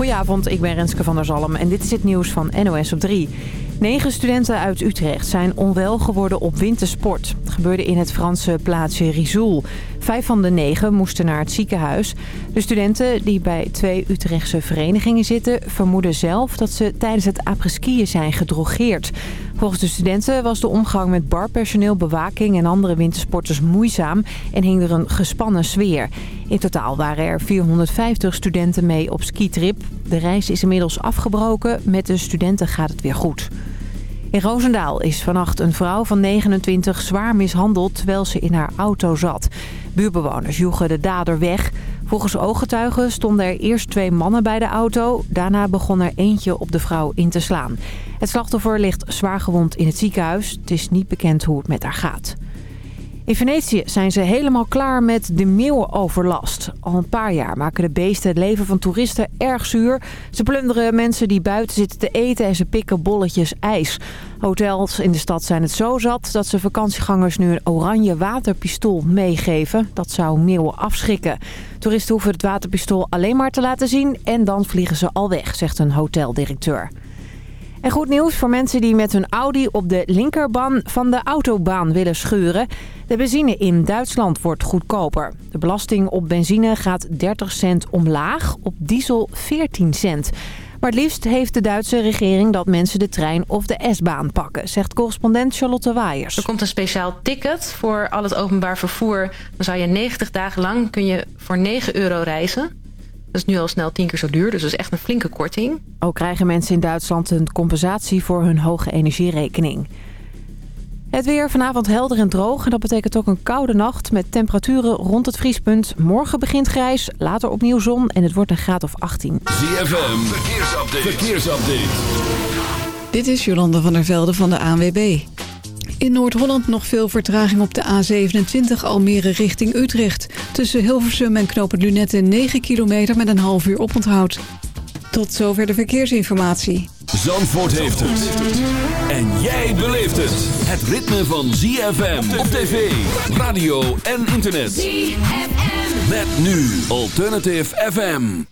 Goedenavond, ik ben Renske van der Zalm en dit is het nieuws van NOS op 3. Negen studenten uit Utrecht zijn onwel geworden op wintersport. Het gebeurde in het Franse plaatsje Rizoul. Vijf van de negen moesten naar het ziekenhuis. De studenten die bij twee Utrechtse verenigingen zitten... vermoeden zelf dat ze tijdens het apres-skiën zijn gedrogeerd. Volgens de studenten was de omgang met barpersoneel, bewaking en andere wintersporters moeizaam... en hing er een gespannen sfeer. In totaal waren er 450 studenten mee op skitrip. De reis is inmiddels afgebroken. Met de studenten gaat het weer goed. In Roosendaal is vannacht een vrouw van 29 zwaar mishandeld terwijl ze in haar auto zat. Buurbewoners joegen de dader weg. Volgens ooggetuigen stonden er eerst twee mannen bij de auto. Daarna begon er eentje op de vrouw in te slaan. Het slachtoffer ligt zwaargewond in het ziekenhuis. Het is niet bekend hoe het met haar gaat. In Venetië zijn ze helemaal klaar met de meeuwenoverlast. Al een paar jaar maken de beesten het leven van toeristen erg zuur. Ze plunderen mensen die buiten zitten te eten en ze pikken bolletjes ijs. Hotels in de stad zijn het zo zat dat ze vakantiegangers nu een oranje waterpistool meegeven. Dat zou meeuwen afschrikken. Toeristen hoeven het waterpistool alleen maar te laten zien en dan vliegen ze al weg, zegt een hoteldirecteur. En goed nieuws voor mensen die met hun Audi op de linkerbaan van de autobaan willen scheuren. De benzine in Duitsland wordt goedkoper. De belasting op benzine gaat 30 cent omlaag, op diesel 14 cent. Maar het liefst heeft de Duitse regering dat mensen de trein of de S-baan pakken, zegt correspondent Charlotte Waaiers. Er komt een speciaal ticket voor al het openbaar vervoer. Dan zou je 90 dagen lang kun je voor 9 euro reizen. Dat is nu al snel tien keer zo duur, dus dat is echt een flinke korting. Ook krijgen mensen in Duitsland een compensatie voor hun hoge energierekening. Het weer vanavond helder en droog en dat betekent ook een koude nacht met temperaturen rond het vriespunt. Morgen begint grijs, later opnieuw zon en het wordt een graad of 18. ZFM, verkeersupdate. verkeersupdate. Dit is Jolande van der Velde van de ANWB. In Noord-Holland nog veel vertraging op de A27 Almere richting Utrecht. Tussen Hilversum en Knopen Lunette 9 kilometer met een half uur oponthoud. Tot zover de verkeersinformatie. Zandvoort heeft het. En jij beleeft het. Het ritme van ZFM op tv, radio en internet. ZFM. Met nu Alternative FM.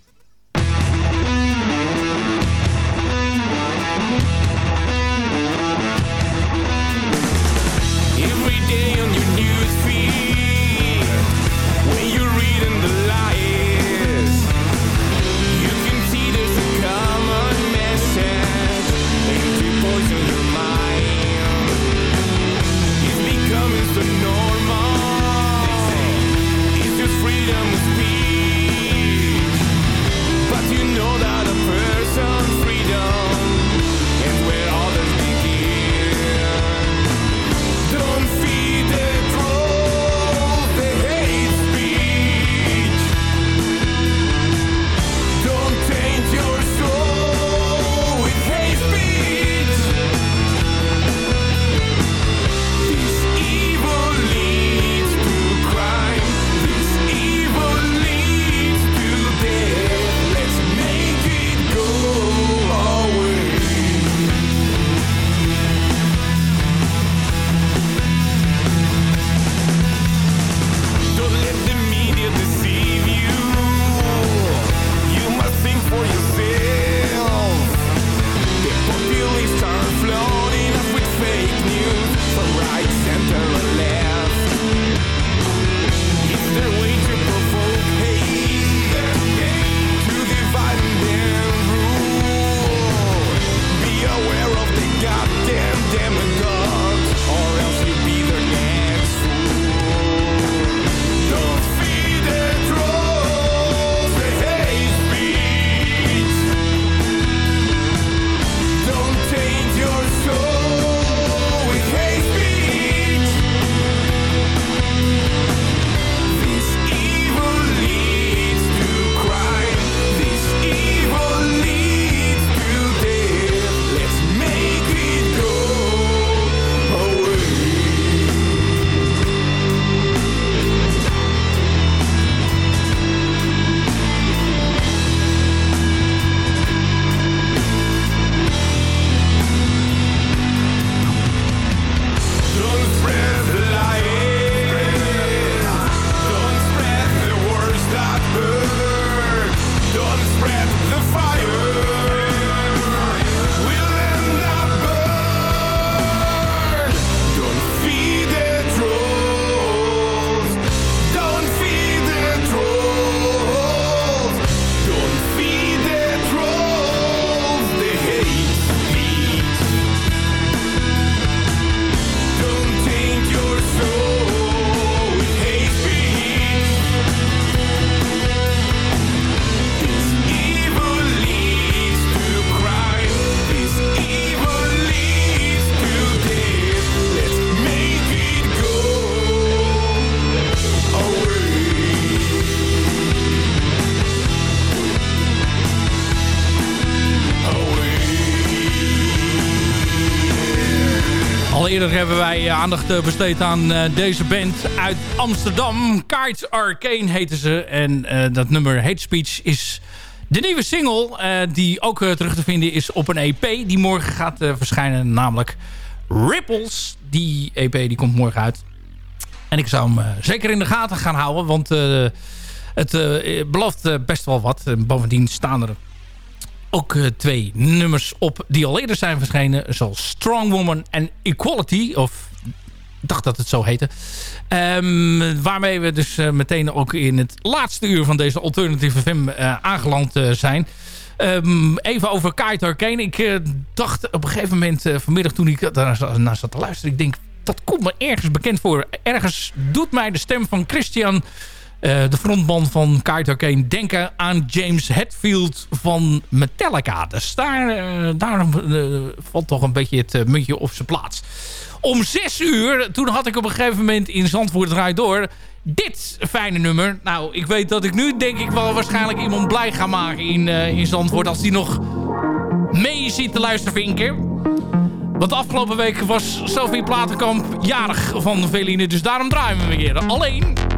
Eerder hebben wij aandacht besteed aan deze band uit Amsterdam. Kites Arcane heten ze. En dat nummer Hate Speech is de nieuwe single. die ook terug te vinden is op een EP die morgen gaat verschijnen. Namelijk Ripples. Die EP die komt morgen uit. En ik zou hem zeker in de gaten gaan houden. Want het belooft best wel wat. bovendien staan er ook uh, twee nummers op die al eerder zijn verschenen. Zoals Strong Woman en Equality. Of ik dacht dat het zo heette. Um, waarmee we dus uh, meteen ook in het laatste uur van deze Alternative FM uh, aangeland zijn. Um, even over Kite Arcane. Ik dacht op een gegeven moment vanmiddag toen ik daar naar zat te luisteren. Ik denk, dat komt me ergens bekend voor. Ergens doet mij de stem van Christian uh, de frontman van Kite Arcane denken aan James Hetfield van Metallica. Dus daar, uh, daar uh, valt toch een beetje het muntje op zijn plaats. Om zes uur, toen had ik op een gegeven moment in Zandvoort draai door... dit fijne nummer. Nou, ik weet dat ik nu denk ik wel waarschijnlijk iemand blij ga maken in, in Zandvoort... als die nog mee ziet te luisteren vinken. Want afgelopen week was Sophie Platenkamp jarig van Veline. Dus daarom draaien we weer. Alleen...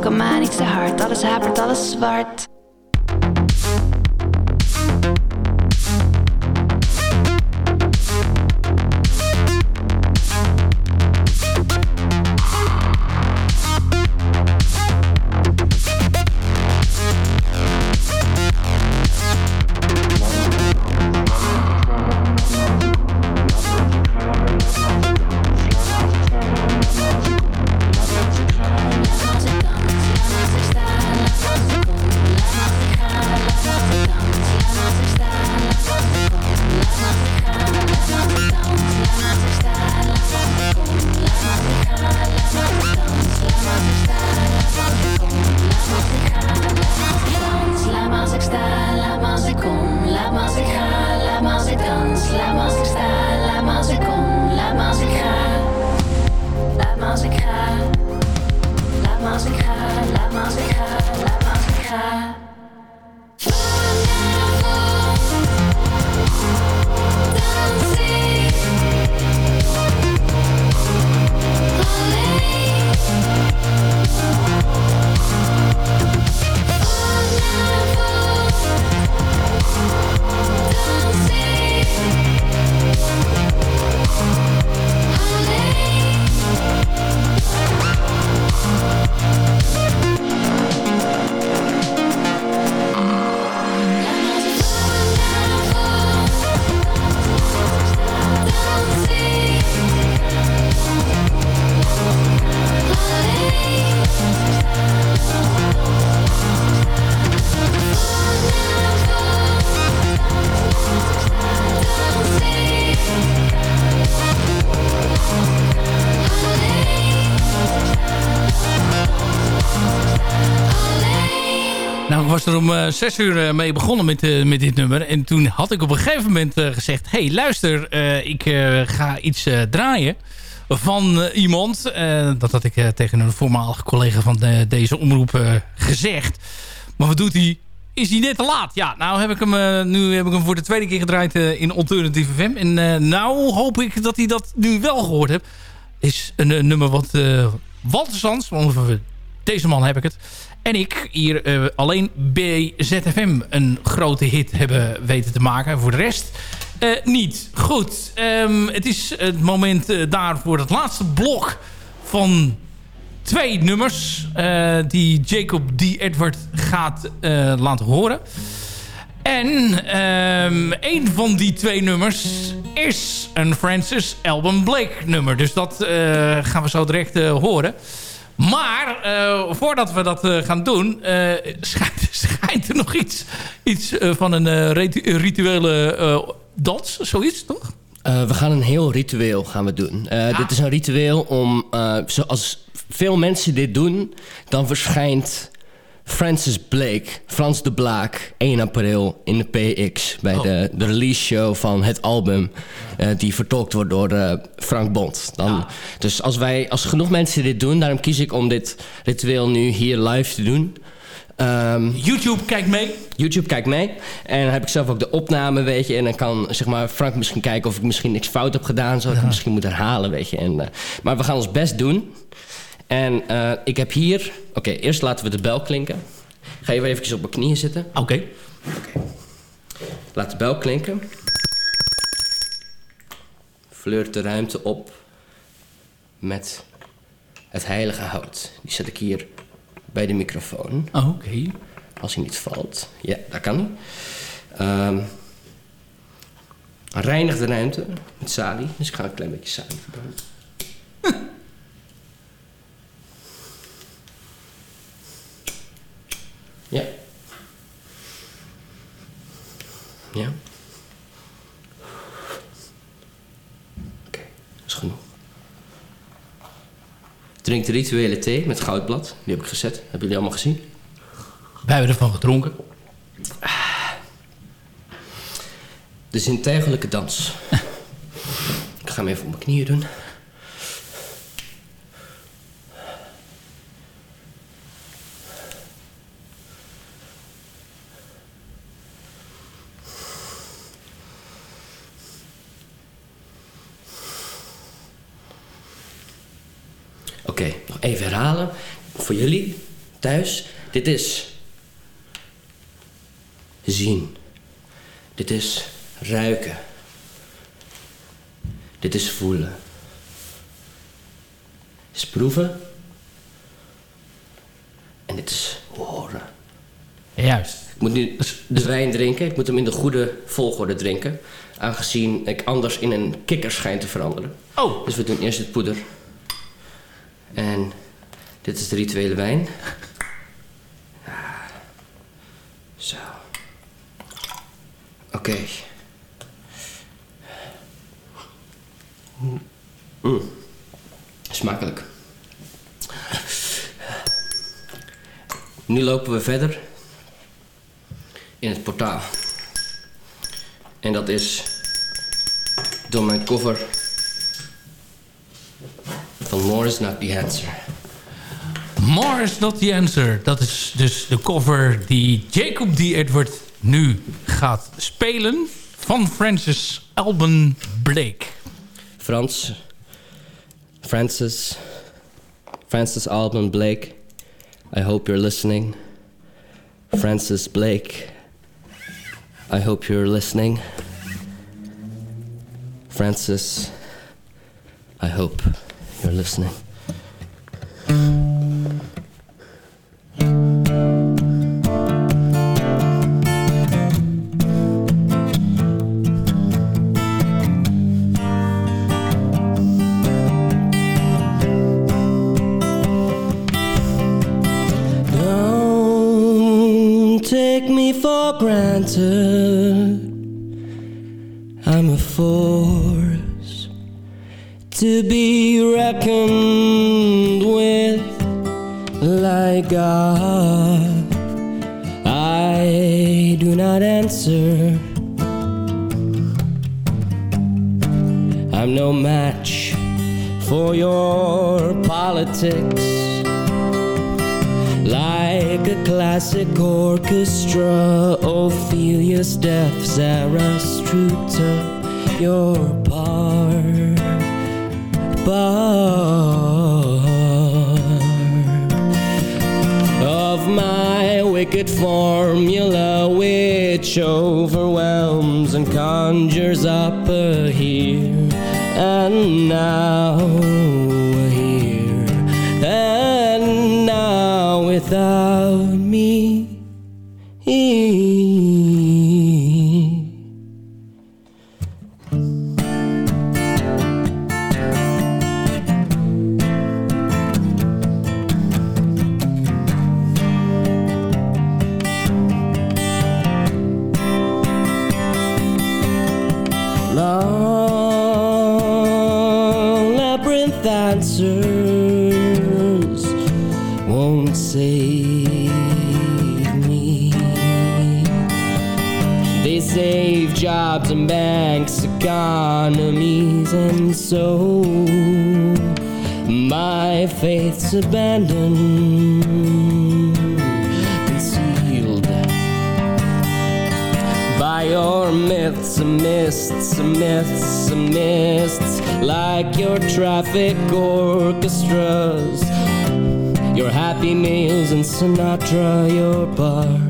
Kwam aan, iets te hard, alles hapert, alles zwart. Was er om uh, zes uur mee begonnen met, met dit nummer. En toen had ik op een gegeven moment gezegd... hey, luister, ik ga iets draaien van iemand. dat had ik tegen een voormalige collega van de, deze omroep gezegd. Maar wat doet hij? Is hij net te laat? Ja, nou heb ik hem, nu heb ik hem voor de tweede keer gedraaid in Alternative FM. En nou hoop ik dat hij dat nu wel gehoord heeft. Is een, nummer wat... Walter Sands, deze man heb ik het en ik hier uh, alleen BZFM een grote hit hebben weten te maken. Voor de rest uh, niet. Goed, um, het is het moment uh, daar voor het laatste blok van twee nummers... die Jacob D. Edward gaat laten horen. En um, een van die twee nummers is een Francis Alban Blake nummer. Dus dat gaan we zo direct horen. Maar uh, voordat we dat uh, gaan doen, uh, schijnt, schijnt, er nog iets, iets van een rituele dans, zoiets toch? we gaan een heel ritueel gaan we doen. Ja. Dit is een ritueel om, zoals veel mensen dit doen, dan verschijnt Francis Blake, Frans de Blaak, 1 april in de PX... bij oh. de, de release show van het album... Uh, die vertolkt wordt door uh, Frank Bond. Dan, Dus als, wij, als genoeg mensen dit doen... daarom kies ik om dit ritueel nu hier live te doen... Um, YouTube kijkt mee. YouTube kijkt mee. En dan heb ik zelf ook de opname, weet je. En dan kan zeg maar, Frank misschien kijken of ik misschien niks fout heb gedaan. Zodat ja. ik misschien moet herhalen, weet je. En, uh, maar we gaan ons best doen. En uh, ik heb hier... Oké, okay, eerst laten we de bel klinken. Ga je weer even op mijn knieën zitten. Oké. Okay. okay. Laat de bel klinken. Flirt de ruimte op met het heilige hout. Die zet ik hier bij de microfoon. Oh, Oké. Als hij niet valt. Ja, dat kan Um, reinig de ruimte met salie. Dus ik ga een klein beetje salie verbruiken. Ja. Ja. Oké, okay, dat is genoeg. Drink de rituele thee met goudblad. Die heb ik gezet. Hebben jullie allemaal gezien? Wij hebben ervan gedronken. De zintuigelijke dans. ik ga hem even op mijn knieën doen. Oké, nog even herhalen. Voor jullie thuis. Dit is zien. Dit is ruiken. Dit is voelen. Dit is proeven. En dit is horen. Juist. Ik moet nu de wijn drinken. Ik moet hem in de goede volgorde drinken. Aangezien ik anders in een kikker schijn te veranderen. Oh. Dus we doen eerst het poeder. En dit is de rituele wijn. Zo. Oké. Okay. Mm. Smakelijk. Nu lopen we verder in het portaal. En dat is door mijn cover van More is Not The Answer. More is Not The Answer. Dat is dus de cover die Jacob D. Edward nu gaat spelen van Francis Alban Blake. Frans. Francis. Francis Alban Blake. I hope you're listening. Francis Blake. I hope you're listening. Francis. I hope you're listening. Like a classic orchestra, Ophelia's death, Zarathustra, your part. Of my wicked formula, which overwhelms and conjures up a here and now, faith's abandoned, concealed by your myths, mists, myths, mists, like your traffic orchestras, your happy meals and Sinatra, your. Bar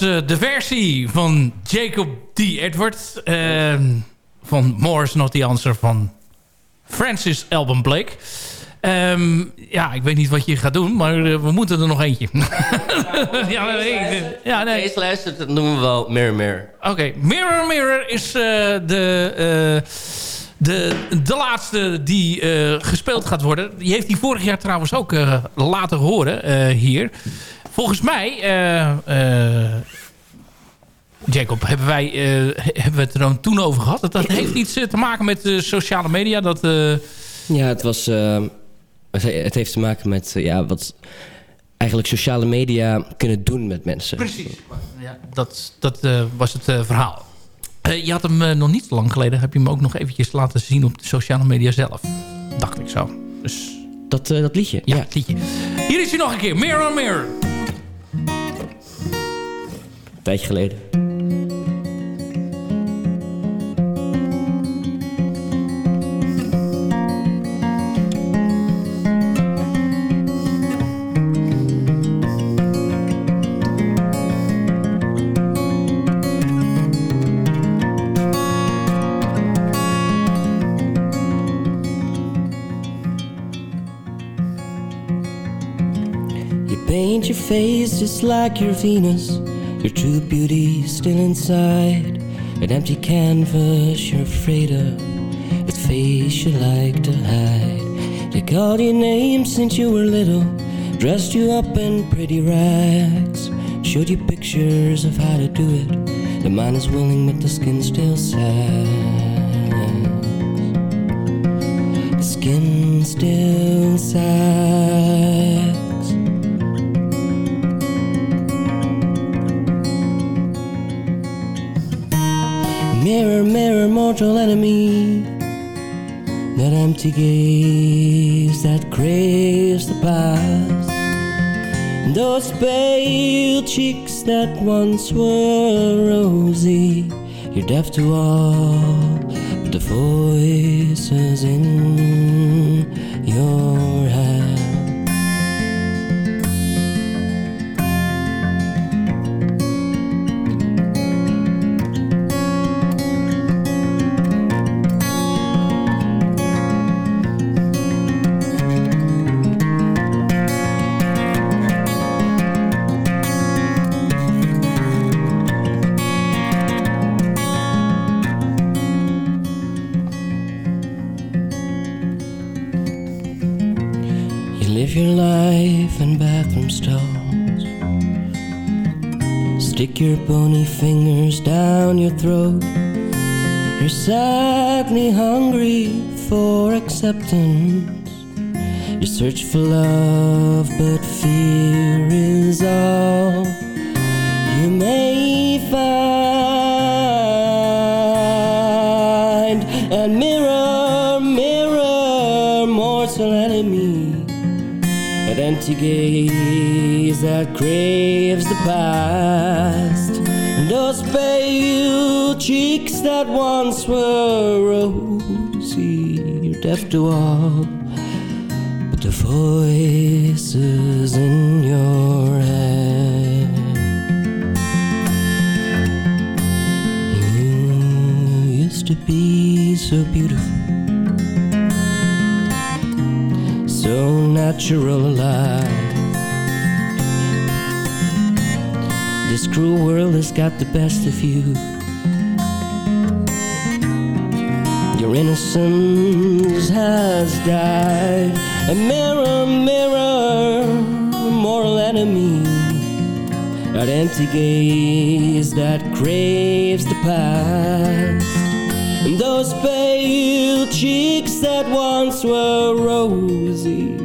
was eh, de versie van Jacob D. Edward. eh, van Morris Not The Answer van Francis Alban Blake. Ehm, ja, ik weet niet wat je gaat doen, maar eh, we moeten er nog eentje. ja, nee, ja, nee. Deze luistert, dat noemen we wel Mirror Mirror. Oké, Mirror Mirror is eh, de, de, de laatste die gespeeld gaat worden. Die heeft hij vorig jaar trouwens ook laten horen hier. Volgens mij, eh, eh, Jacob, hebben, wij, eh, hebben we het er dan toen over gehad. Dat, dat heeft iets te maken met sociale media. Dat, Ja, het was... het heeft te maken met ja, wat eigenlijk sociale media kunnen doen met mensen. Precies. Ja, dat dat was het verhaal. Je had hem nog niet lang geleden. Heb je hem ook nog eventjes laten zien op de sociale media zelf. Dacht ik zo. Dus Dat, dat liedje? ja, het liedje. Hier is hij nog een keer. Mirror, mirror. Tijdje geleden. Paint your face just like your Venus, your true beauty still inside. An empty canvas you're afraid of, its face you like to hide. They called your name since you were little, dressed you up in pretty rags, showed you pictures of how to do it. The mind is willing, but the skin still sags. The skin still sags. Mirror, mirror, mortal enemy. That empty gaze that craves the past. Those pale cheeks that once were rosy. You're deaf to all but the voices in your throat. You're sadly hungry for acceptance. You search for love, but fear is all you may find. And mirror, mirror, mortal enemy, that empty gaze that craves the past. Were rosy, you're deaf to all but the voices in your head. You used to be so beautiful, so natural alive. This cruel world has got the best of you. Innocence has died. A mirror, mirror, moral enemy. That empty gaze that craves the past. And those pale cheeks that once were rosy.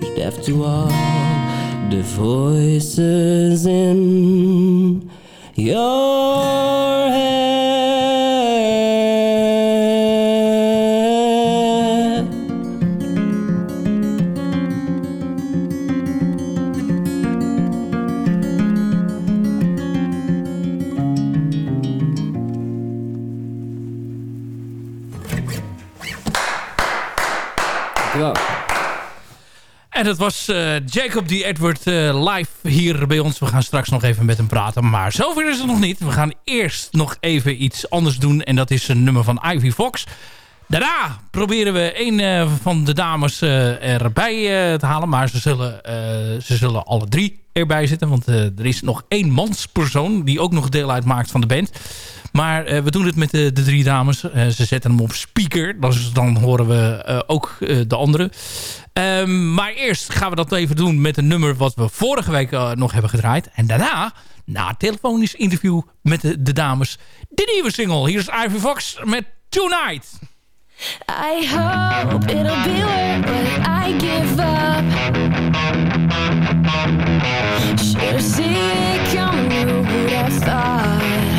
You're deaf to all the voices in your dat was eh, Jacob die Edward eh, live hier bij ons. We gaan straks nog even met hem praten. Maar zover is het nog niet. We gaan eerst nog even iets anders doen. En dat is een nummer van Ivy Fox. Daarna proberen we een eh, van de dames eh, erbij eh, te halen. Maar ze zullen, ze zullen alle drie erbij zitten. Want er is nog één manspersoon die ook nog deel uitmaakt van de band. Maar we doen het met de, drie dames. Ze zetten hem op speaker. Dan horen we ook de andere. Ehm, maar eerst gaan we dat even doen met een nummer wat we vorige week nog hebben gedraaid. En daarna, na telefonisch interview met de, de dames, de nieuwe single. Hier is Ivy Fox met Tonight. I hope it'll be worth what I give up. Should see it coming, who would have thought?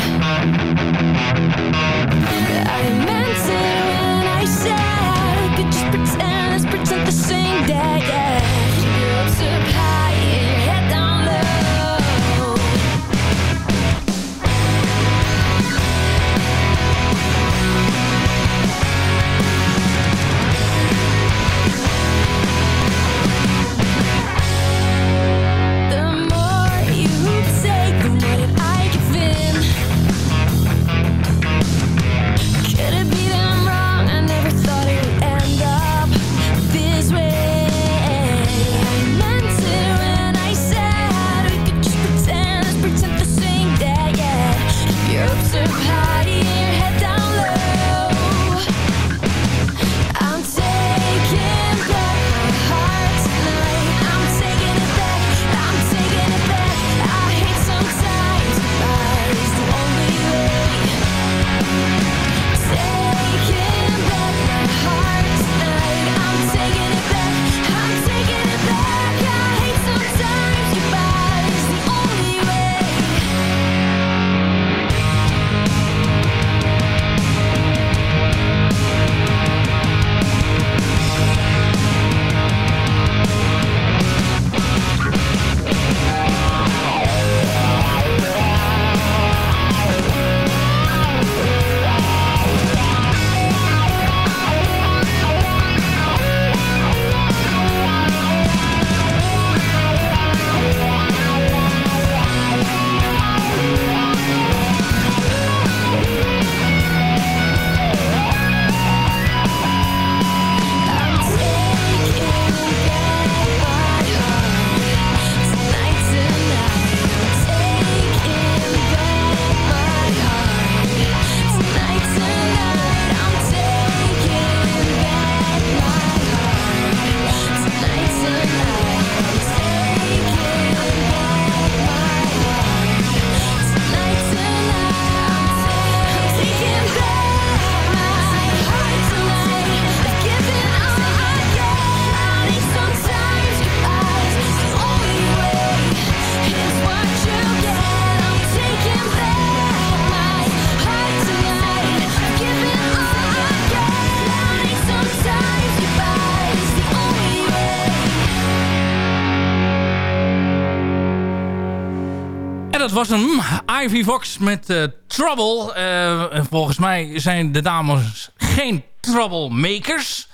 Ivy Fox met uh, Trouble. Uh, volgens mij zijn de dames geen troublemakers.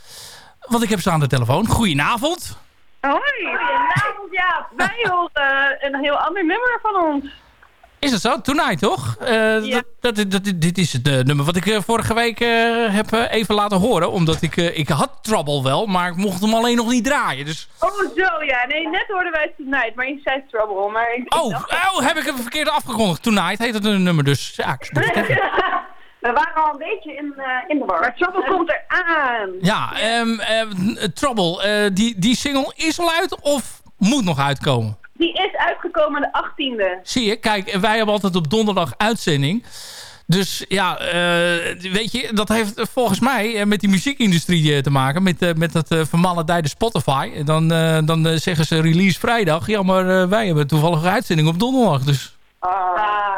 Want ik heb ze aan de telefoon. Goedenavond. Hoi. Goedenavond, ja. Wij horen een heel ander nummer van ons. Is het zo? Tonight, toch? Uh, ja. dat, dat, dat, dit is het uh, nummer wat ik uh, vorige week heb even laten horen. Omdat ik, ik had Trouble wel, maar ik mocht hem alleen nog niet draaien. Dus... Oh, zo ja. Nee, net hoorden wij Tonight, maar je zei Trouble. Maar ik, oh, oh, heb ik hem verkeerd afgekondigd. Tonight heet het een nummer, dus ja, ik We waren al een beetje in, in de war. Maar Trouble komt er aan. Ja, um, Trouble, die, die single is al uit of moet nog uitkomen? Die is uitgekomen de 18e. Zie je, kijk, wij hebben altijd op donderdag uitzending. Dus ja, uh, weet je, dat heeft volgens mij uh, met die muziekindustrie uh, te maken. Met, uh, met dat uh, vermaledijde Spotify. Dan, dan zeggen ze release vrijdag. Ja, maar wij hebben toevallig een uitzending op donderdag. Dus... Ah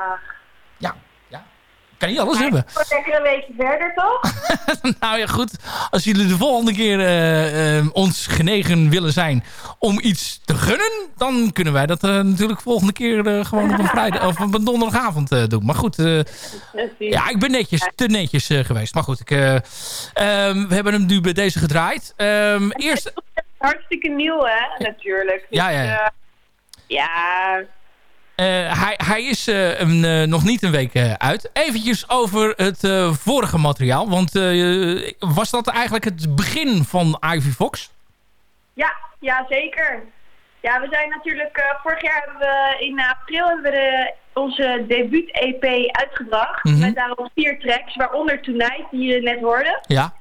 kan niet alles hebben. Lekker een weekje verder, toch? nou ja, goed. Als jullie de volgende keer uh, uh, ons genegen willen zijn om iets te gunnen... dan kunnen wij dat uh, natuurlijk volgende keer gewoon op een vrijdag of op een donderdagavond doen. Maar goed, ja, ik ben netjes, te netjes geweest. Maar goed, ik, ehm, we hebben hem nu bij deze gedraaid. Um, eerst... Hartstikke nieuw, hè, natuurlijk. Ja, ja, ja. ja hij, hij is uh, een, uh, nog niet een week uit. Eventjes over het vorige materiaal. Want was dat eigenlijk het begin van Ivy Fox? Ja, ja zeker. Ja, we zijn natuurlijk... vorig jaar hebben we in april hebben we de, onze debuut-EP uitgebracht. Mm -hmm. Met daarop vier tracks, waaronder Tonight, die jullie net hoorden. Ja.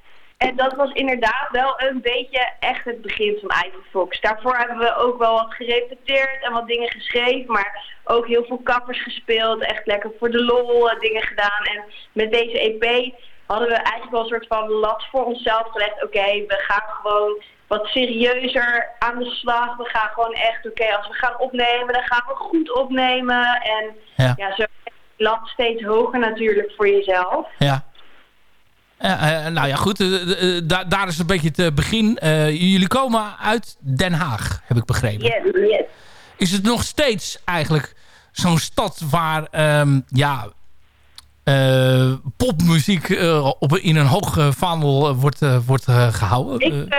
En dat was inderdaad wel een beetje echt het begin van Ivy Fox. Daarvoor hebben we ook wel wat gerepeteerd en wat dingen geschreven. Maar ook heel veel kappers gespeeld. Echt lekker voor de lol eh, dingen gedaan. En met deze EP hadden we eigenlijk wel een soort van lat voor onszelf gelegd. Oké, we gaan gewoon wat serieuzer aan de slag. We gaan gewoon echt, oké, als we gaan opnemen, dan gaan we goed opnemen. En ja, ja zo lat steeds hoger natuurlijk voor jezelf. Ja. Uh, nou ja, goed. Uh, daar is een beetje het begin. jullie komen uit Den Haag, heb ik begrepen. Yes, yes. Is het nog steeds eigenlijk zo'n stad waar um, ja, popmuziek op, in een hoog vaandel wordt, wordt gehouden? Ik,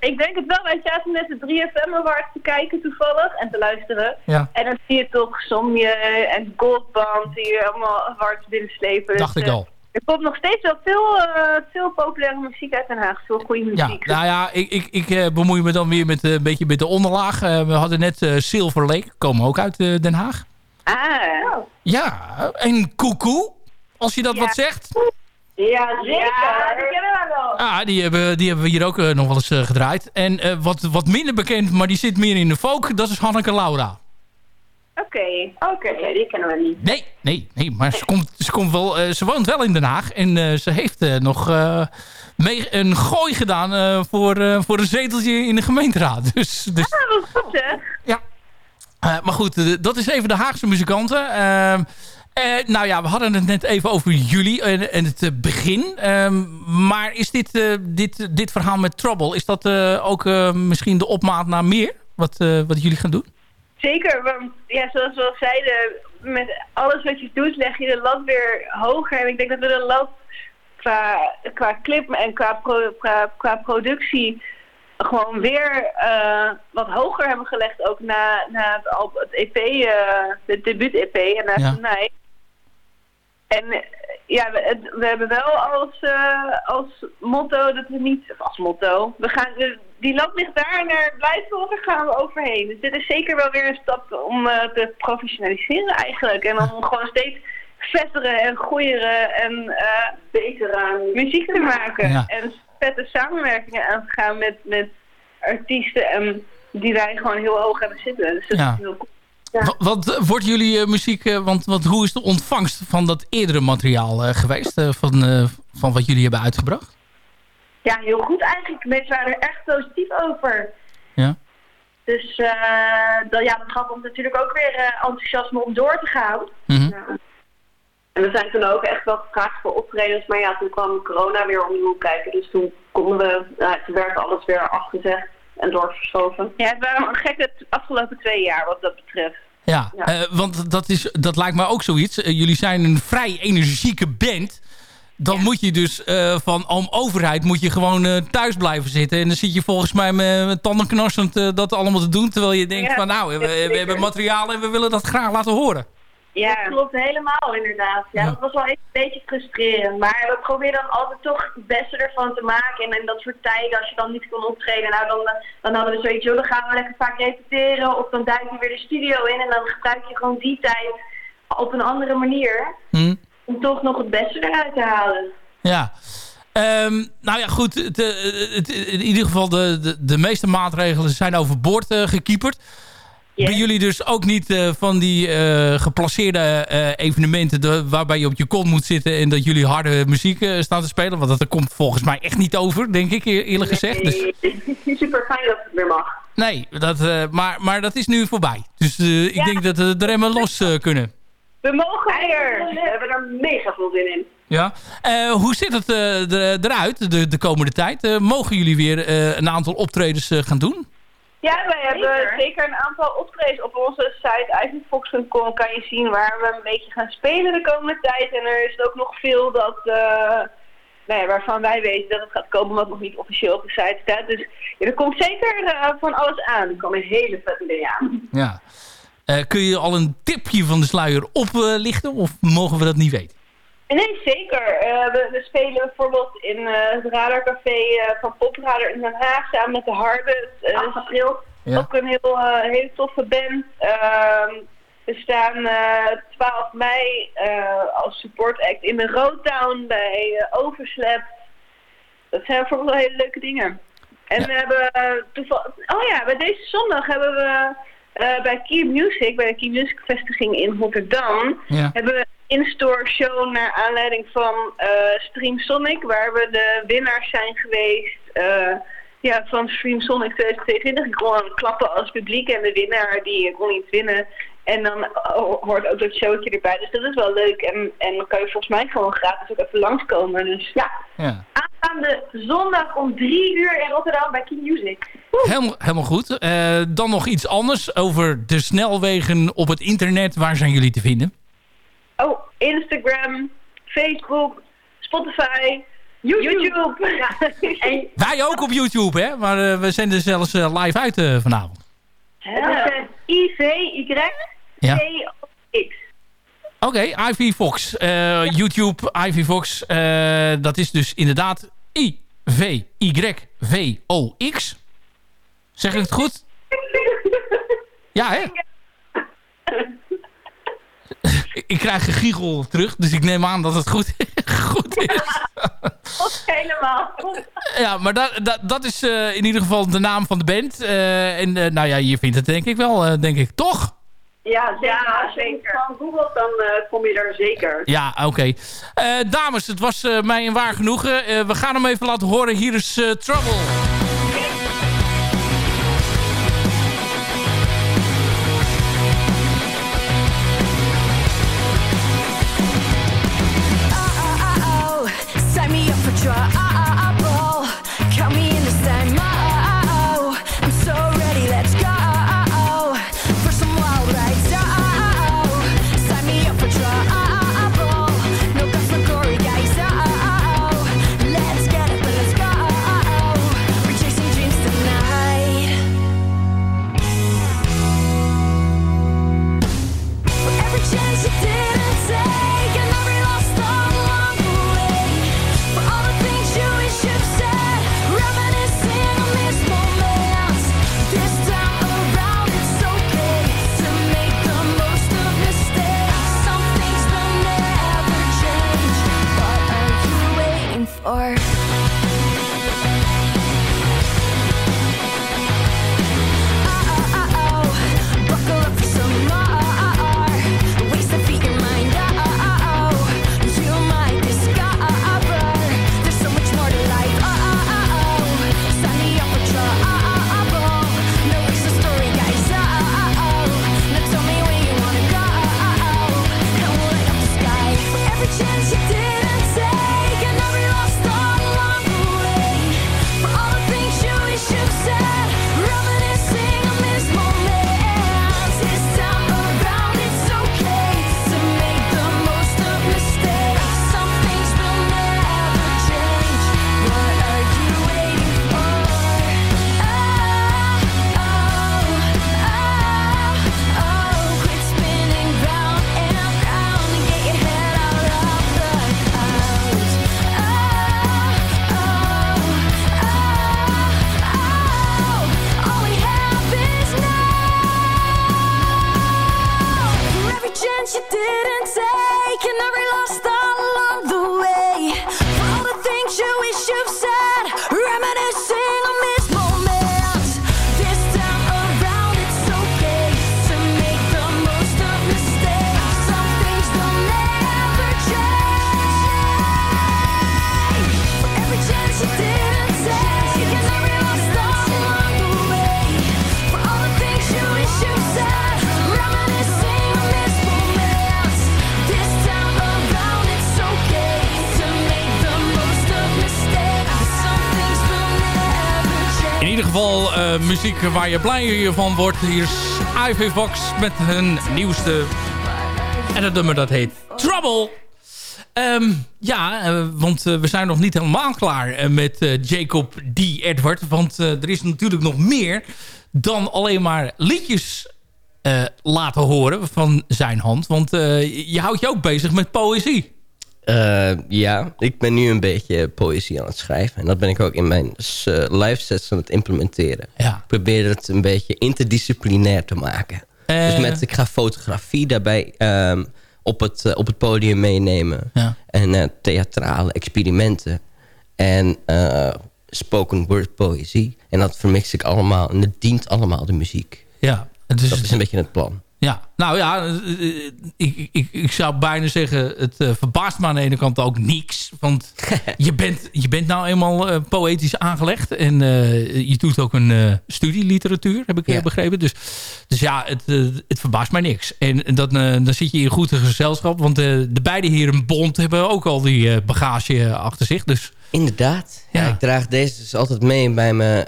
ik denk het wel. Wij zaten net de 3FM Awards te kijken toevallig en te luisteren. Ja. En dan zie je toch Somje en Goldband die allemaal awards binnenslepen. Dacht dus, ik al. Er komt nog steeds wel veel, uh, veel populaire muziek uit Den Haag. Veel goede muziek. Ja, nou ja, ik, ik, ik uh, bemoei me dan weer met uh, een beetje met de onderlaag. we hadden net Silver Lake, komen ook uit Den Haag. Ah. Ja, en Koekoe, als je dat ja. wat zegt. Ja, zeker. Ja, die kennen we wel. Ah, die hebben, die hebben we hier ook nog wel eens gedraaid. En wat, wat minder bekend, maar die zit meer in de folk, dat is Hanneke Laura. Oké, oké, okay. die kennen we niet. Nee, nee, nee maar ze, komt, ze, komt wel, uh, ze woont wel in Den Haag. En uh, ze heeft uh, nog mee een gooi gedaan voor, voor een zeteltje in de gemeenteraad. Dus, dus... Ah, wat goed hè? Ja. maar goed, dat is even de Haagse muzikanten. Ehm, nou ja, we hadden het net even over jullie en, en het begin. Ehm, maar is dit, dit, dit verhaal met Trouble, is dat ook misschien de opmaat naar meer? Wat, wat jullie gaan doen? Zeker, want ja, zoals we al zeiden, met alles wat je doet leg je de lat weer hoger. En ik denk dat we de lat qua, qua clip en qua, pro, qua, qua productie gewoon weer uh, wat hoger hebben gelegd. Ook na, na het, het EP, uh, de debuut-EP en na ja. mij. En ja, we, we, hebben wel als, uh, als motto dat we niet, of als motto, we gaan, die lat ligt daar en daar blijft volgen, gaan we overheen. Dus dit is zeker wel weer een stap om uh, te professionaliseren eigenlijk. En om gewoon steeds vettere en goeiere en uh, betere muziek te maken. Ja. En vette samenwerkingen aan te gaan met, met artiesten en die wij gewoon heel hoog hebben zitten. Dus dat Ja. is heel cool. Ja. Wat, wat wordt jullie eh, muziek, eh, want, want hoe is de ontvangst van dat eerdere materiaal eh, geweest? eh, van, eh, van wat jullie hebben uitgebracht? Ja, heel goed eigenlijk. Mensen waren er echt positief over. Ja. Dus eh dat, ja, dat gaf ons natuurlijk ook weer eh, enthousiasme om door te gaan. Mhm. Ja. En we zijn toen ook echt wel gevraagd voor optredens. Maar ja, toen kwam corona weer om de hoek kijken. Dus toen konden we, ja, toen werd alles weer afgezegd en doorverschoven. Ja, het waren een gekke afgelopen twee jaar wat dat betreft. Ja, Ja. eh, want dat, is, dat lijkt me ook zoiets. Jullie zijn een vrij energieke band. Dan moet je dus eh, van om overheid moet je gewoon eh, thuis blijven zitten. En dan zit je volgens mij met, met tanden knarsend eh, dat allemaal te doen. Terwijl je denkt Ja, van nou, we, hebben materiaal en we willen dat graag laten horen. Ja, dat klopt helemaal inderdaad. Ja, Ja. dat was wel even een beetje frustrerend. Maar we proberen dan altijd toch het beste ervan te maken. En in dat soort tijden, als je dan niet kon optreden, nou dan, dan hadden we zoiets, joh, dan gaan we lekker vaak repeteren. Of dan duik je weer de studio in en dan gebruik je gewoon die tijd op een andere manier. Hm? Om toch nog het beste eruit te halen. Ja. Ehm, nou ja, goed. Het, eh, het- in ieder geval, de, de, de meeste maatregelen zijn overboord eh gekieperd. Ben jullie dus ook niet eh, van die eh, geplaceerde evenementen... De, waarbij je op je kont moet zitten en dat jullie harde muziek staan te spelen? Want dat komt volgens mij echt niet over, denk ik eer- eerlijk gezegd. Dus, Nee, super fijn dat het weer mag. nee, dat, maar, maar dat is nu voorbij. Dus ik Ja. denk dat we de remmen los kunnen. We mogen weer! We hebben er mega veel zin in. Ja. Eh, hoe zit het eh, er- eruit de, de komende tijd? Eh, mogen jullie weer eh, een aantal optredens eh, gaan doen? Ja, wij hebben Zeker. zeker een aantal optredens op onze site ivyfox.com kan je zien waar we een beetje gaan spelen de komende tijd. En er is ook nog veel dat, eh, nou waarvan wij weten dat het gaat komen wat nog niet officieel op de site staat. Dus ja, er komt zeker eh, van alles aan. Er komen hele vette dingen aan. Ja. Eh, kun je al een tipje van de sluier oplichten of mogen we dat niet weten? Nee, zeker. Eh, we, we spelen bijvoorbeeld in eh, het Radarcafé van Popradar in Den Haag samen met de Harde. Uh, april. Ja. Ook een heel, eh, hele toffe band. Ehm, we staan eh 12 mei eh, als support act in de Roadtown bij Overslap. Dat zijn bijvoorbeeld wel hele leuke dingen. En Ja. we hebben toevallig... Oh ja, bij deze zondag hebben we eh, bij Key Music, bij de Key Music vestiging in Rotterdam Ja. hebben we een in-store show naar aanleiding van eh, Stream Sonic, waar we de winnaars zijn geweest eh, ja, van Stream Sonic 2022. Ik kon klappen als publiek en de winnaar die kon iets winnen. En dan oh, hoort ook dat showtje erbij. Dus dat is wel leuk. En, en dan kan je volgens mij gewoon gratis ook even langskomen. Dus ja, Ja. aanstaande zondag om drie uur in Rotterdam bij King Music. Helemaal, helemaal goed. Eh, dan nog iets anders over de snelwegen op het internet. Waar zijn jullie te vinden? Oh, Instagram, Facebook, Spotify, YouTube. Ja. En Wij ook op YouTube, hè? Maar eh, we zenden zelfs eh, live uit vanavond. dat is I-V-Y Ja. T-O-X. Oké, Ivy Fox. Eh, YouTube, Ivy Fox. eh, dat is dus inderdaad I-V-Y-V-O-X. Zeg ik het goed? Ja, hè? ik krijg een giegel terug, dus ik neem aan dat het goed, goed is. Helemaal. Ja, maar dat, dat, dat is eh, in ieder geval de naam van de band. En nou ja, je vindt het denk ik wel, denk ik. Toch? Ja, zeker. Als je het van googelt, dan eh, kom je er zeker. Ja, oké. Eh, dames, het was eh, mij een waar genoegen. Eh, we gaan hem even laten horen. Hier is eh, Trouble. Waar je blij van wordt. Hier is Ivy Fox met hun nieuwste. En het nummer dat heet Trouble. Ehm, ja, eh, want eh, we zijn nog niet helemaal klaar eh, met Jacob D. Edward. Want er is natuurlijk nog meer dan alleen maar liedjes laten horen van zijn hand. Want je houdt je ook bezig met poëzie. Eh, ja, ik ben nu een beetje poëzie aan het schrijven. En dat ben ik ook in mijn uh, live sets aan het implementeren. Ja. Ik probeer het een beetje interdisciplinair te maken. Eh. dus met, ik ga fotografie daarbij ehm, op, het, eh, op het podium meenemen. Ja. En eh, theatrale experimenten. En eh, spoken word poëzie. En dat vermix ik allemaal. En het dient allemaal de muziek. Ja, dus, Dat is een beetje het plan. Ja, nou ja, eh, eh, ik, ik, ik zou bijna zeggen, het eh, verbaast me aan de ene kant ook niks. Want je bent, je bent nou eenmaal poëtisch aangelegd. En je doet ook een eh, studie literatuur, heb ik Ja. begrepen. Dus, dus ja, het, het verbaast mij niks. En dat, dan zit je in goed gezelschap. Want de beide heren Bond hebben ook al die bagage achter zich. Dus Inderdaad. Ja. Ja. ik draag deze dus altijd mee bij me.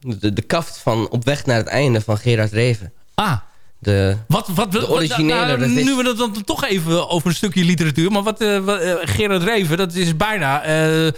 de, de kaft van Op weg naar het einde van Gerard Reven. ah, De, Wat, wat, originele, nou, dat is- Nu we het dan toch even over een stukje literatuur. Maar wat, eh, wat eh, Gerard Reven, dat is bijna... eh,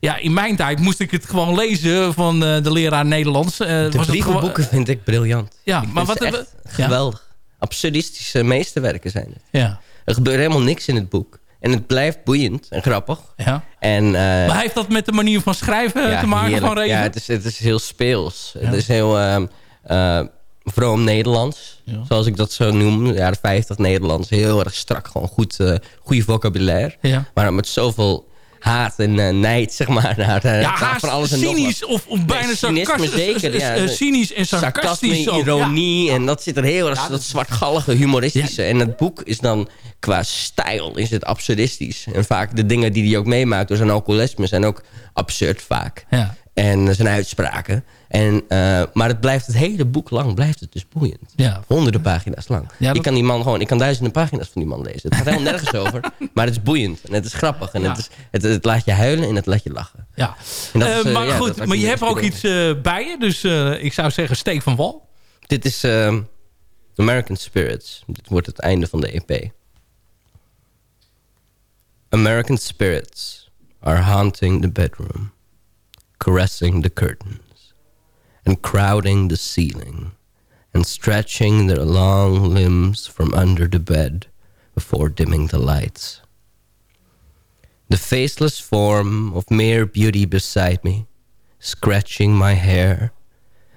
ja, in mijn tijd moest ik het gewoon lezen van de leraar Nederlands. De was het brievenboeken vind ik briljant. Ja, Ik maar wat... echt ja, geweldig. Absurdistische meesterwerken zijn het. Ja, Er gebeurt helemaal niks in het boek. En het blijft boeiend en grappig. ja. En, eh, Maar heeft dat met de manier van schrijven ja, te maken heerlijk. van Reven? Ja, het is, het is heel speels. Ja. Het is heel ehm, eh, vroom Nederlands. Ja. Zoals ik dat zo noem. Ja, de 50 Nederlands. Heel erg strak. Gewoon goed, eh goede vocabulaire. Ja. Maar met zoveel haat en eh, nijd, zeg maar. Naar, eh, Ja, naar haast van alles en nog wat. cynisch of, of bijna sarcastisch. zeker, ja. cynisch en Sarcasme, sarcastisch. ook. ironie. En dat zit er heel erg, Ja, dat zwartgallige, humoristische. En het boek is dan qua stijl is het absurdistisch. En vaak de dingen die hij ook meemaakt door zijn alcoholisme zijn ook absurd vaak. Ja. En zijn uitspraken. En, eh, maar het blijft het hele boek lang blijft het dus boeiend. Ja. Honderden pagina's lang. Ja, ik kan die man gewoon, ik kan duizenden pagina's van die man lezen. Het gaat helemaal nergens over. Maar het is boeiend. En het is grappig. En Ja. het, is, het, het laat je huilen en het laat je lachen. Ja. Eh, is, eh, maar goed, maar je hebt ook iets bij je. Dus ik zou zeggen, steek van wal. Dit is ehm, American Spirits. Dit wordt het einde van de EP. American spirits are haunting the bedroom, caressing the curtains, and crowding the ceiling, and stretching their long limbs from under the bed before dimming the lights. The faceless form of mere beauty beside me, scratching my hair,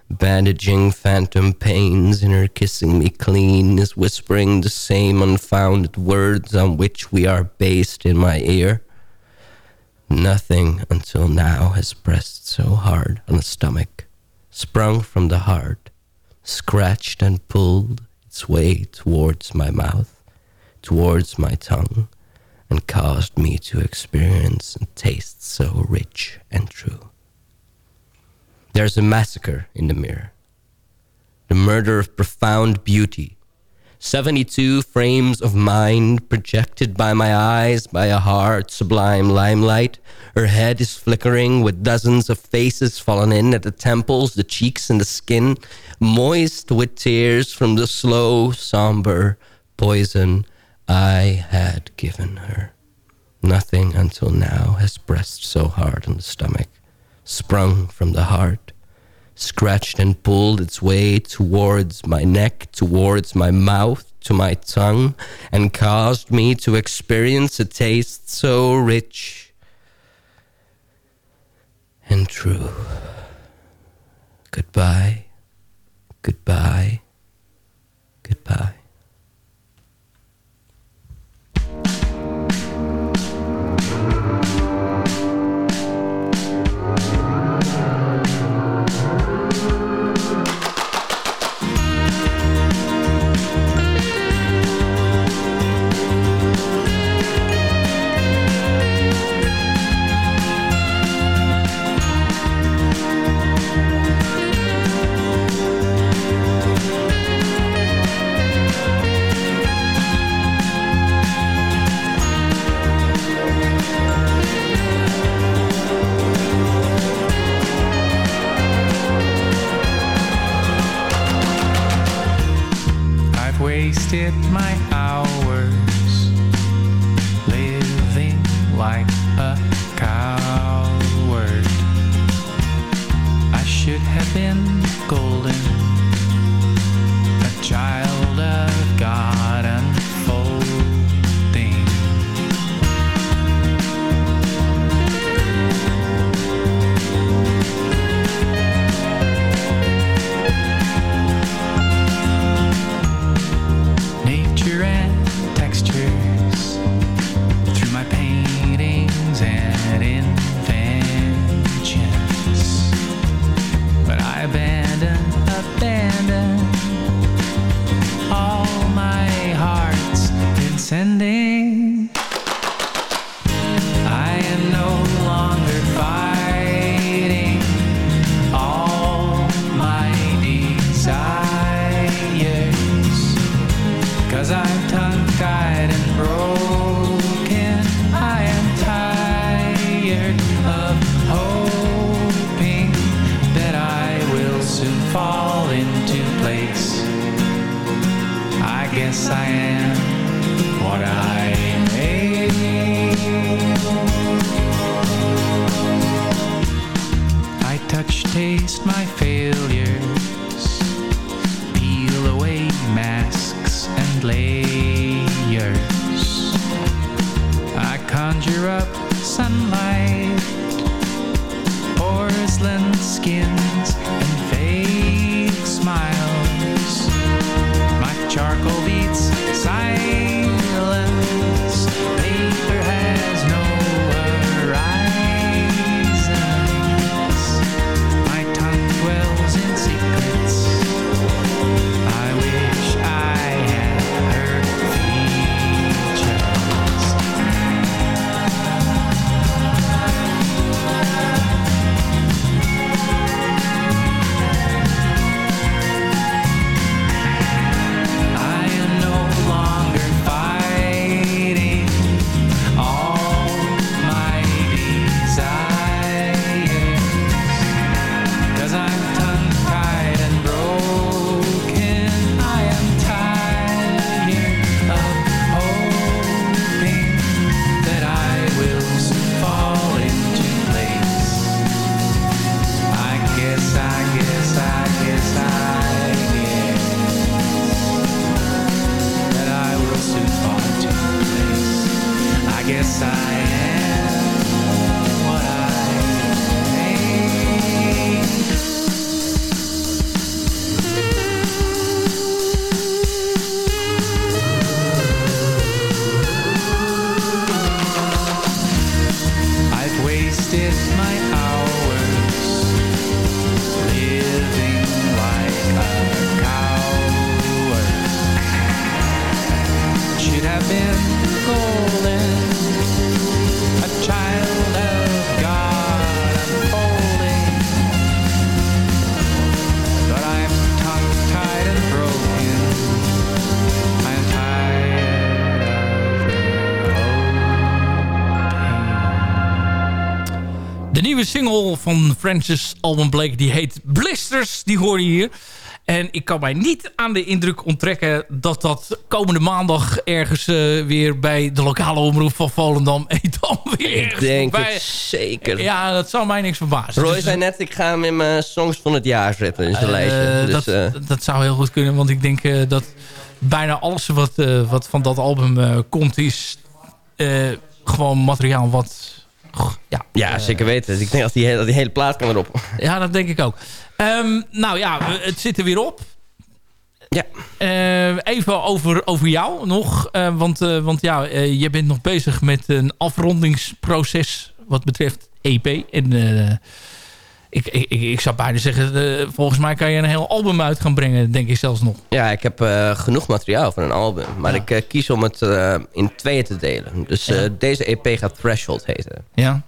bandaging phantom pains in her kissing me clean is whispering the same unfounded words on which we are based in my ear. Nothing until now has pressed so hard on the stomach, sprung from the heart, scratched and pulled its way towards my mouth, towards my tongue, and caused me to experience and taste so rich and true. There's a massacre in the mirror. The murder of profound beauty. 72 frames of mind projected by my eyes by a hard, sublime limelight. Her head is flickering with dozens of faces fallen in at the temples, the cheeks, and the skin, moist with tears from the slow, somber poison I had given her. Nothing until now has pressed so hard on the stomach sprung from the heart, scratched and pulled its way towards my neck, towards my mouth, to my tongue, and caused me to experience a taste so rich and true. Goodbye, goodbye, goodbye. Van Francis Alban Blake, die heet Blisters. Die hoor je hier. En ik kan mij niet aan de indruk onttrekken dat dat komende maandag ergens eh, weer bij de lokale omroep van Volendam Edam weer Ik denk het zeker. Ja, dat zou mij niks verbazen. Roy Dus, zei net, ik ga hem in mijn songs van het jaar zetten in zijn eh, lijstje. Dus, dat, eh, dat zou heel goed kunnen, want ik denk eh, dat bijna alles wat, eh, wat van dat album eh, komt is eh, gewoon materiaal wat... Ja, ja, zeker weten. Dus ik denk dat die, hele- dat die hele plaat kan erop. Ja, dat denk ik ook. Ehm, nou ja, het zit er weer op. Ja. even over, over jou nog. eh, want, eh, want ja, eh, je bent nog bezig met een afrondingsproces wat betreft EP. En eh, ik, ik, ik, zou bijna zeggen, eh, volgens mij kan je een heel album uit gaan brengen, denk ik zelfs nog. Ja, ik heb eh, genoeg materiaal voor een album. Maar Ja. ik eh, kies om het in tweeën te delen. Dus Ja. deze EP gaat Threshold heten. Ja.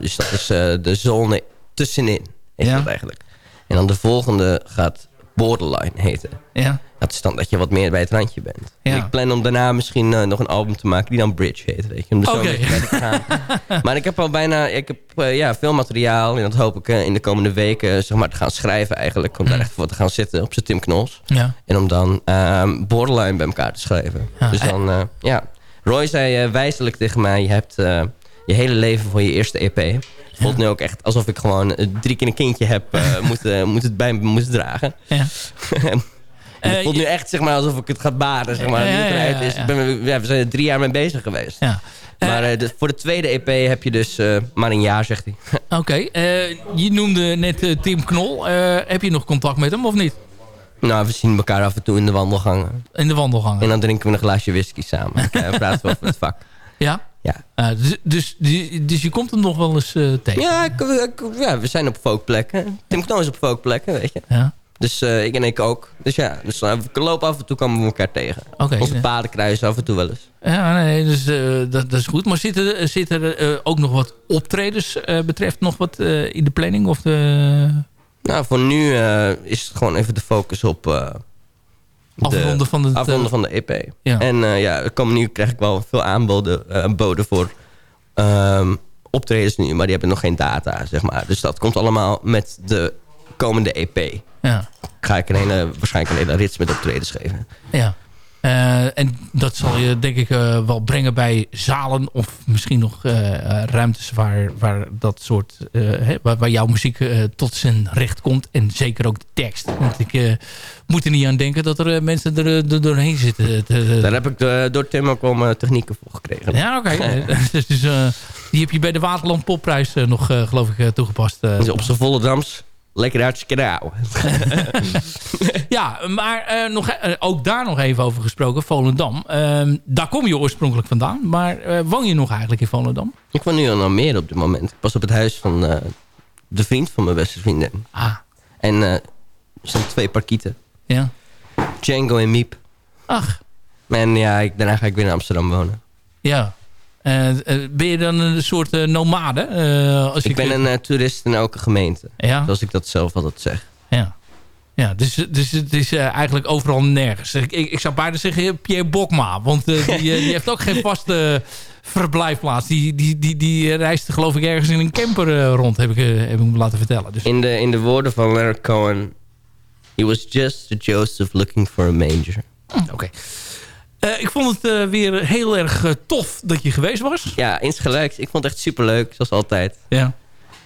Dus dat is de zone tussenin. Heet Ja. dat eigenlijk. En dan de volgende gaat Borderline heten. Ja. Dat is dan dat je wat meer bij het randje bent. Ja. Ik plan om daarna misschien eh, nog een album te maken die dan Bridge heet. Weet je, om er bij te gaan. maar ik heb al bijna ik heb, eh, ja, veel materiaal. En dat hoop ik eh, in de komende weken zeg maar, te gaan schrijven eigenlijk. Om daar echt voor te gaan zitten op zijn Tim Knols. Ja. En om dan ehm, Borderline bij elkaar te schrijven. Ja, Dus dan, ja. Roy zei wijselijk tegen mij... je hebt je hele leven voor je eerste EP. Het voelt nu ook echt alsof ik gewoon drie keer een kindje heb eh, moeten, moeten bij moeten dragen. Ja. Het Eh, voelt nu echt zeg maar, alsof ik het ga baren. Zeg maar, het is. Ik ben, we zijn er drie jaar mee bezig geweest. Ja. Maar eh, de- voor de tweede EP heb je dus eh, maar een jaar, zegt hij. Oké, je noemde net Tim Knol. Heb je nog contact met hem of niet? nou, we zien elkaar af en toe in de wandelgangen. In de wandelgangen? En dan drinken we een glaasje whisky samen. En praten we over het vak. Ja? Ja. Dus, dus, dus je komt hem nog wel eens tegen? Ja, ik- ik- ja, we zijn op folkplekken. Tim Knol is op folkplekken, weet je. Ja. Dus eh, ik en ik ook. Dus ja, dus dan we lopen af en toe komen we elkaar tegen. Oké. Onze paden kruisen af en toe wel eens. Ja, nee, dus eh, dat, dat is goed. Maar zitten er, zitten er eh, ook nog wat optredens betreft nog wat in de planning? Of de Nou, voor nu is het gewoon even de focus op... de afronden van de... afronden van de EP. Ja. En ja, komen nu krijg ik wel veel aanboden boden voor ehm, optredens nu. Maar die hebben nog geen data, zeg maar. Dus dat komt allemaal met de komende EP. Ja. Ga ik een hele, waarschijnlijk een hele rits met optredens geven. Ja. Eh, en dat zal je denk ik eh, wel brengen bij zalen of misschien nog eh, ruimtes waar, waar dat soort, hè, waar, waar jouw muziek tot zijn recht komt. En zeker ook de tekst. Want ik moet er niet aan denken dat er mensen er, doorheen zitten. te- Daar heb ik door Tim ook wel technieken voor gekregen. ja, oké. dus, die heb je bij de Waterland Popprijs nog, geloof ik, toegepast. Dus op zijn volle dams, lekker hartstikke. Ja, maar eh, nog, eh, ook daar nog even over gesproken. Volendam. Ehm, daar kom je oorspronkelijk vandaan. Maar eh, woon je nog eigenlijk in Volendam? Ik woon nu in Almere op dit moment. Ik was op het huis van de vriend van mijn beste vriendin. Ah, En er zijn twee parkieten. ja. Django en Miep. Ach, En ja, ik, daarna ga ik weer naar Amsterdam wonen. ja. Eh, eh, ben je dan een soort eh, nomade? Als Ik ben een toerist in elke gemeente. Ja, Zoals ik dat zelf altijd zeg. ja. Ja, dus, dus het is eigenlijk overal nergens. Ik, ik, ik zou bijna zeggen Pierre Bokma. Want die, die heeft ook geen vaste verblijfplaats. Die, die, die, die reist geloof ik ergens in een camper rond, heb ik, heb ik me laten vertellen. Dus, In de, in de woorden van Leonard Cohen... He was just a Joseph looking for a manger. Oké. Eh, ik vond het eh, weer heel erg eh, tof dat je geweest was. Ja, insgelijks. Ik vond het echt superleuk, zoals altijd. Ja.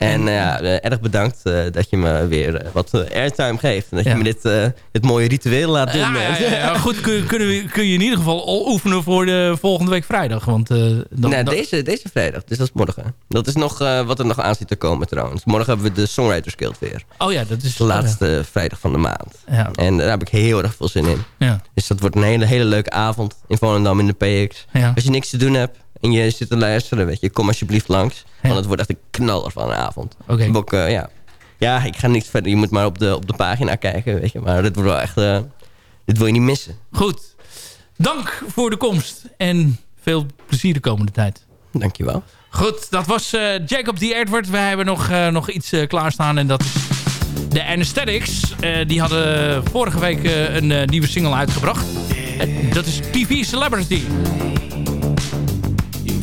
En eh, ja, eh, erg bedankt eh, dat je me weer wat airtime geeft. En dat Ja. je me dit, eh, dit mooie ritueel laat doen. Ja, ja, ja, ja. Goed, kun, kunnen we, kun je in ieder geval al oefenen voor de volgende week vrijdag. Want, eh, dan, nou, dan- deze, deze vrijdag, dus dat is morgen. Dat is nog eh, wat er nog aan zit te komen trouwens. Morgen hebben we de Songwriters Guild weer. Oh ja, dat is... De laatste vrijdag van de maand. Ja, En daar heb ik heel erg veel zin in. ja, Dus dat wordt een hele, hele leuke avond in Volendam in de PX. ja. Als je niks te doen hebt en je zit te luisteren, weet je, kom alsjeblieft langs. Want het wordt echt een knaller van een avond. Oké. Eh, ja. ja, ik ga niet verder. Je moet maar op de, op de pagina kijken, weet je. Maar dit wordt wel echt... eh, dit wil je niet missen. Goed. Dank voor de komst. En veel plezier de komende tijd. Dankjewel. Goed, dat was eh, Jacob D. Edward. Wij hebben nog, eh, nog iets klaarstaan. En dat is de Anesthetics. Die hadden vorige week een nieuwe single uitgebracht. Dat is TV Celebrity.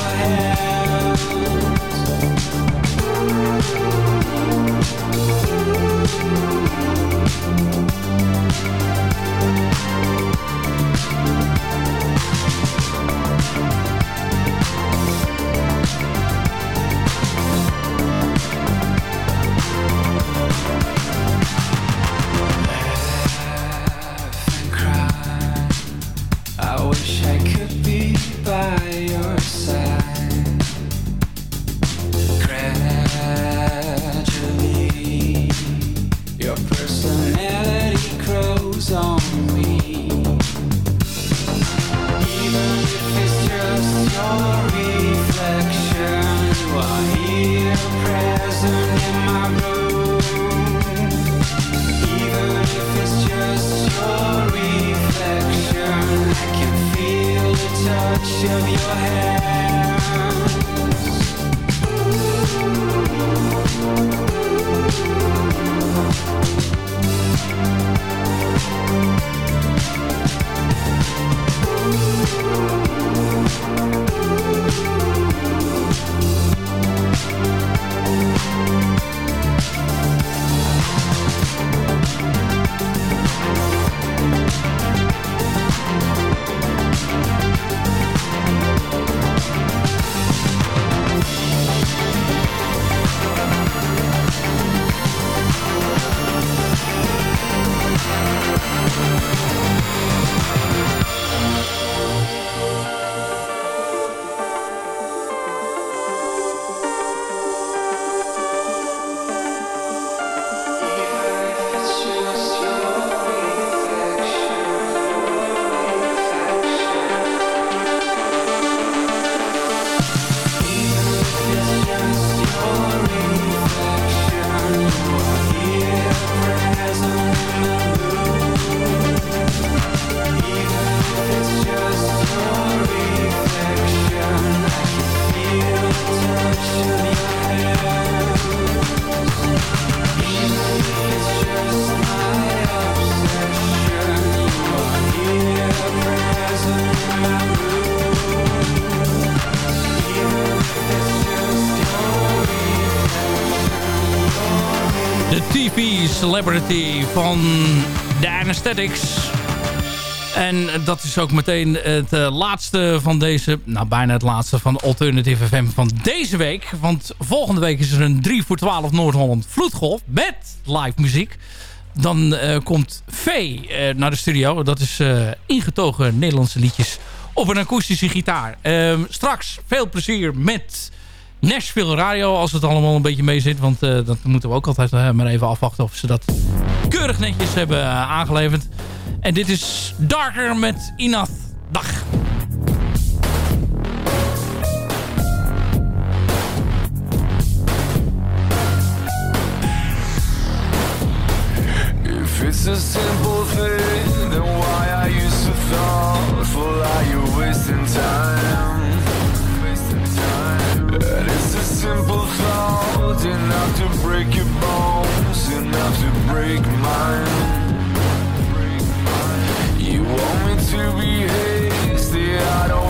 touch of van The Anesthetics. En dat is ook meteen het eh, laatste van deze... Nou, bijna het laatste van Alternative FM van deze week. Want volgende week is er een 3 voor 12 Noord-Holland vloedgolf met live muziek. Dan eh, komt Vee eh, naar de studio. Dat is ingetogen Nederlandse liedjes op een akoestische gitaar. Ehm, straks veel plezier met Nashville Radio. Als het allemaal een beetje mee zit. Want eh, dat moeten we ook altijd eh, maar even afwachten of ze dat keurig netjes hebben eh, aangeleverd. En dit is Darker met Inath. Dag. It's a simple thing, then why are you so you time? It's a simple thought, enough to break your bones, enough to break mine. You want me to be hasty, I don't